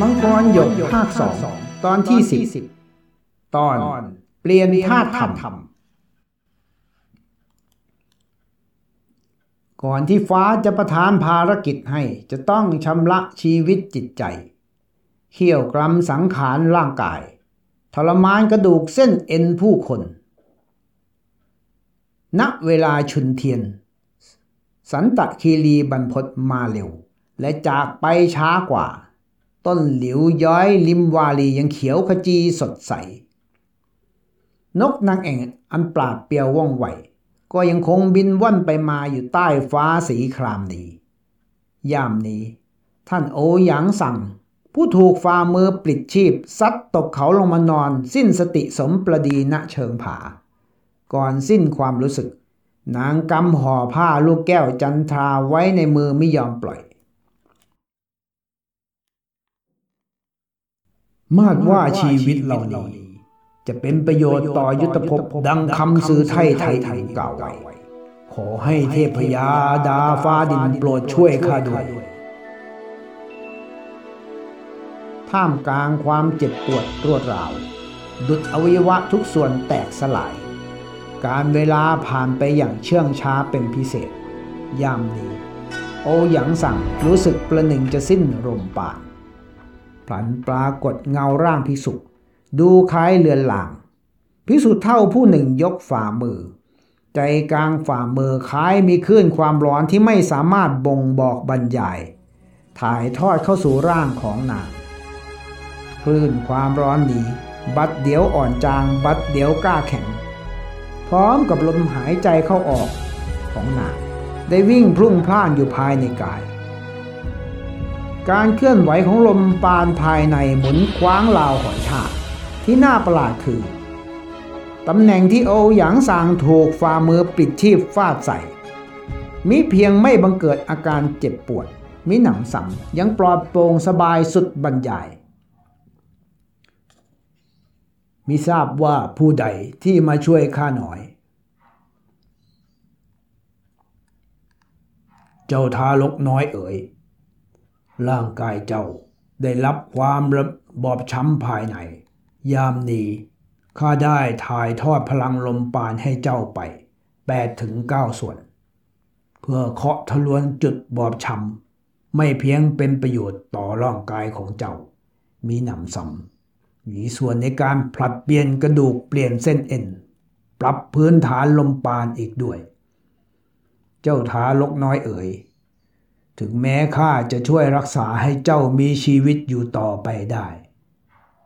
มังกรหยกภาคสองตอนที่สิบตอน เปลี่ยนธาตุธรรมก่อนที่ฟ้าจะประทานภารกิจให้จะต้องชำระชีวิตจิตใจ เขี่ยวกรำสังขารร่างกาย ทรมานกระดูกเส้นเอ็นผู้คน ณเวลาชุนเทียน สันตะคีรีบรรพตมาเร็ว และจากไปช้ากว่า ต้นหลิวย้อยลิมวาลียังเขียวขจีสดใส นกนางเองอันปราดเปียวว่องไวก็ยังคงบินว่อนไปมาอยู่ใต้ฟ้าสีครามนี้ ยามนี้ ท่านโอหยางสั่ง ผู้ถูกฝ่ามือปลิดชีพซัดตกเขาลงมานอน สิ้นสติสมประดีณเชิงผา ก่อนสิ้นความรู้สึก นางกำห่อผ้าลูกแก้วจันทราไว้ในมือไม่ยอมปล่อย มาดว่าชีวิตเรานี้จะเป็นประโยชน์ต่อยุทธภพดังคำสื่อไทยไทยไทยกล่าไว้ขอให้เทพยาดาฟ้าดินโปรดช่วยข้าด้วยท่ามกลางความเจ็บปวดรวดราว ดุดอวัยวะทุกส่วนแตกสลาย การเวลาผ่านไปอย่างเชื่องช้าเป็นพิเศษ ยามนี้ โอหยังสั่งรู้สึกประหนึ่งจะสิ้นลมปาณพ ลันปรากฏเงาร่างพิสุดูคล้ายเลือนหลางพิสุเท่าผู้หนึ่งยกฝ่ามือ ใจกลางฝ่ามือคล้ายมีคลื่นความร้อนที่ไม่สามารถบ่งบอกบรรยาย ถ่ายทอดเข้าสู่ร่างของนางคลื่นความร้อนนี้ บัดเดี๋ยวอ่อนจางบัดเดี๋ยวกล้าแข็ง พร้อมกับลมหายใจเข้าออกของนางได้วิ่งพลุ่งพล่านอยู่ภายในกาย การเคลื่อนไหวของลมปานภายในหมุนคว้างราวหอยทากที่น่าประหลาดคือตำแหน่งที่โอหยางซางถูกฝ่ามือปิดชีพฟาดใส่ มิเพียงไม่บังเกิดอาการเจ็บปวด มิหนำสังยังปลอดโปร่งสบายสุดบรรยาย มิทราบว่าผู้ใดที่มาช่วยข้าหน่อย เจ้าทารกน้อยเอ๋ย ร่างกายเจ้า ได้รับความระบอบช้ำภายใน ยามนี้ข้าได้ถ่ายทอดพลังลมปานให้เจ้าไปแปดถึงเก้าส่วน เพื่อเคาะทะลวนจุดบอบช้ำไม่เพียงเป็นประโยชน์ต่อร่างกายของเจ้า มีหนำซ้ำมีส่วนในการผลัดเปลี่ยนกระดูกเปลี่ยนเส้นเอ็น ปรับพื้นฐานลมปานอีกด้วย เจ้าทารกน้อยเอ๋ย ถึงแม้ข้าจะช่วยรักษาให้เจ้ามีชีวิตอยู่ต่อไปได้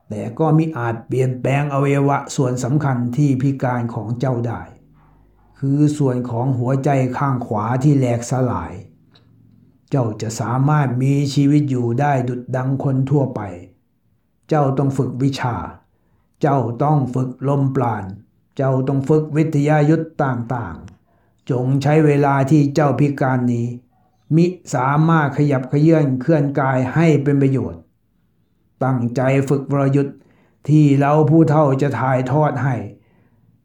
แต่ก็มิอาจเปลี่ยนแปลงอวัยวะส่วนสำคัญที่พิการของเจ้าได้ คือส่วนของหัวใจข้างขวาที่แหลกสลาย เจ้าจะสามารถมีชีวิตอยู่ได้ดุดดังคนทั่วไป เจ้าต้องฝึกวิชา เจ้าต้องฝึกลมปราณ เจ้าต้องฝึกวิทยายุทธ์ต่างๆ จงใช้เวลาที่เจ้าพิการนี้ มิสามารถขยับขยื่นเคลื่อนกายให้เป็นประโยชน์ ตั้งใจฝึกวรยุทธ์ที่เราผู้เฒ่าจะถ่ายทอดให้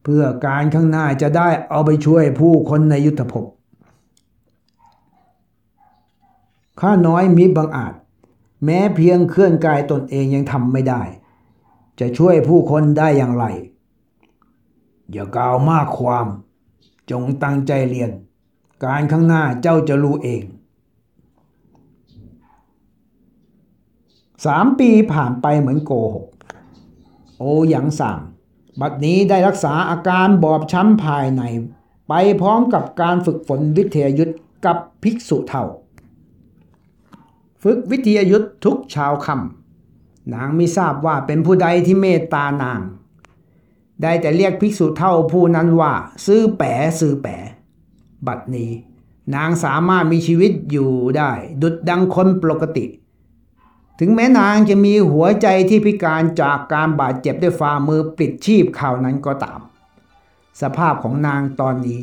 เพื่อการข้างหน้าจะได้เอาไปช่วยผู้คนในยุทธภพข้าน้อยมิบังอาจ แม้เพียงเคลื่อนกายตนเองยังทำไม่ได้ จะช่วยผู้คนได้อย่างไร อย่ากล่าวมากความ จงตั้งใจเรียน การข้างหน้าเจ้าจะรู้เองสามปีผ่านไปเหมือนโกหก โอหยังสั่ง บัดนี้ได้รักษาอาการบอบช้ำภายใน ไปพร้อมกับการฝึกฝนวิทยายุทธกับภิกษุเท่า ฝึกวิทยายุทธทุกช้าค่ำนางไม่ทราบว่าเป็นผู้ใดที่เมตตานาง ได้แต่เรียกภิกษุเท่าผู้นั้นว่า ซื้อแปะซื้อแปะ บัดนี้ นางสามารถมีชีวิตอยู่ได้ ดุดดังคนปกติ ถึงแม้นางจะมีหัวใจที่พิการจากการบาดเจ็บด้วยฝ่ามือปิดชีพข่าวนั้นก็ตาม สภาพของนางตอนนี้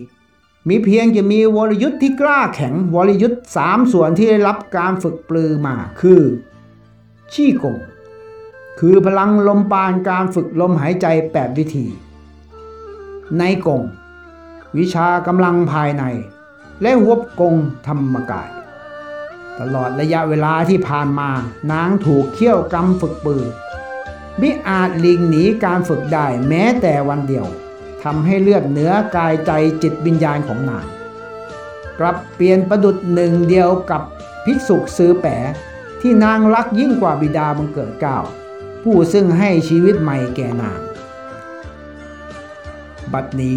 มีเพียงจะมีวรยุทธ์ที่กล้าแข็งวรยุทธ์สามส่วนที่ได้รับการฝึกปลือมาคือ ชี่กงคือพลังลมปานการฝึกลมหายใจ 8 วิธี ในกง วิชากำลังภายใน และหัวกงธรรมกาย ตลอดระยะเวลาที่ผ่านมานางถูกเขี่ยวกรรมฝึกปืนมิอาจหลีกหนีการฝึกได้แม้แต่วันเดียวทำให้เลือดเนื้อกายใจจิตวิญญาณของนาง กลับเปลี่ยนประดุดหนึ่งเดียวกับภิกษุซื้อแปะที่นางรักยิ่งกว่าบิดาบังเกิดเก้าผู้ซึ่งให้ชีวิตใหม่แก่นาง บัดนี้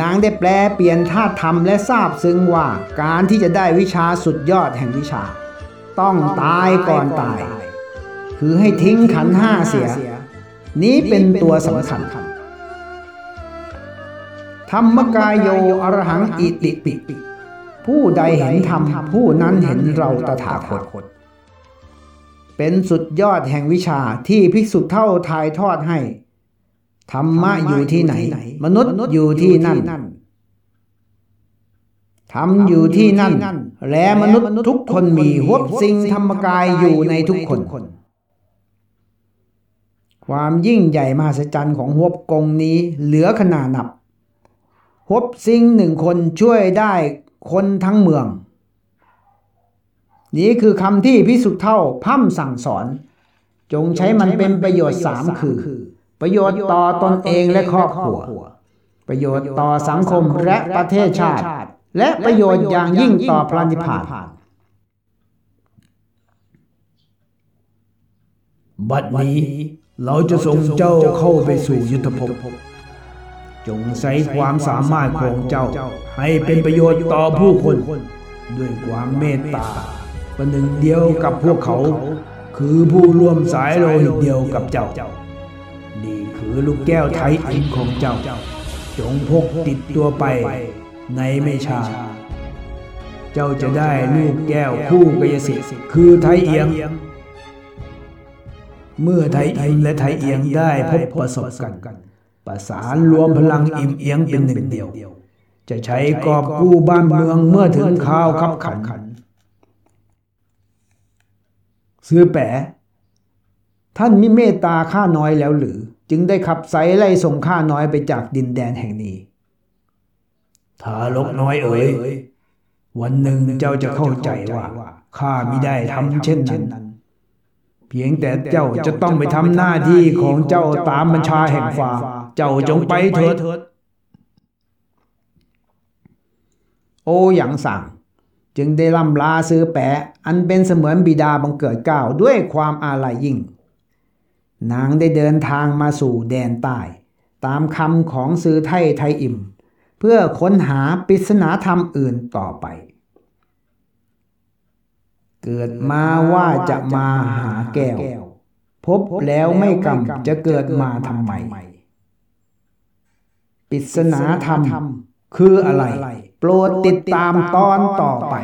นางได้แปลเปลี่ยนท่าธรรมและทราบซึ้งว่าการที่จะได้วิชาสุดยอดแห่งวิชา ต้องตายก่อนตาย คือให้ทิ้งขันห้าเสีย นี้เป็นตัวสำคัญธรรมกายโยอรหังอิติปิผู้ใดเห็นธรรมผู้นั้นเห็นเราตถาคต เป็นสุดยอดแห่งวิชาที่ภิกษุเท่าทายทอดให้ ธรรมะอยู่ที่ไหน มนุษย์อยู่ที่นั่นธรรมอยู่ที่นั่น และมนุษย์ทุกคนมีหวบสิ่งธรรมกายอยู่ในทุกคน ความยิ่งใหญ่มหัศจรรย์ของหวบกงนี้เหลือขนานับหวบสิ่งหนึ่งคนช่วยได้คนทั้งเมือง นี่คือคำที่พิสุทธ์เท่าพั่มสั่งสอน จงใช้มันเป็นประโยชน์สามคือ ประโยชน์ต่อตนเองและครอบครัว ประโยชน์ต่อสังคมและประเทศชาติ และประโยชน์อย่างยิ่งต่อพระนิพพานบัดนี้เราจะส่งเจ้าเข้าไปสู่ยุทธภพ จงใช้ความสามารถของเจ้า ให้เป็นประโยชน์ต่อผู้คน ด้วยความเมตตาประหนึ่งเดียวกับพวกเขา คือผู้ร่วมสายโลหิตเดียวกับเจ้า นี่คือลูกแก้วไทยอินของเจ้า จงพกติดตัวไป ในไม่ช้าเจ้าจะได้ลูกแก้วคู่กายสิทธิ์คือไทยเอียง เมื่อไทยอิงและไทยเอียงได้พบประสบกัน ประสานรวมพลังอิ่มเอียงเป็นหนึ่งเดียว จะใช้กอบกู้บ้านเมืองเมื่อถึงข่าวขับขัน ซื้อแปะ ท่านมีเมตตาข้าน้อยแล้วหรือ จึงได้ขับไสไล่ส่งข้าน้อยไปจากดินแดนแห่งนี้ทารกน้อยเอ๋ยวันหนึ่งเจ้าจะเข้าใจว่าข้ามิได้ทำเช่นนั้น เพียงแต่เจ้าจะต้องไปทำหน้าที่ของเจ้าตามบัญชาแห่งฟ้า เจ้าจงไปเถิดโอหยางสั่ง จึงได้ล่ำลาซื้อแปะ อันเป็นเสมือนบิดาบังเกิดเกล้าด้วยความอาลัยยิ่ง นางได้เดินทางมาสู่แดนใต้ ตามคำของซื้อไทยไทยอิ่ม เพื่อค้นหาปริศนาธรรมอื่นต่อไป เกิดมาว่าจะมาหาแก้ว พบแล้วไม่กำจะเกิดมาทำไมปริศนาธรรมคืออะไร โปรดติดตามตอนต่อไป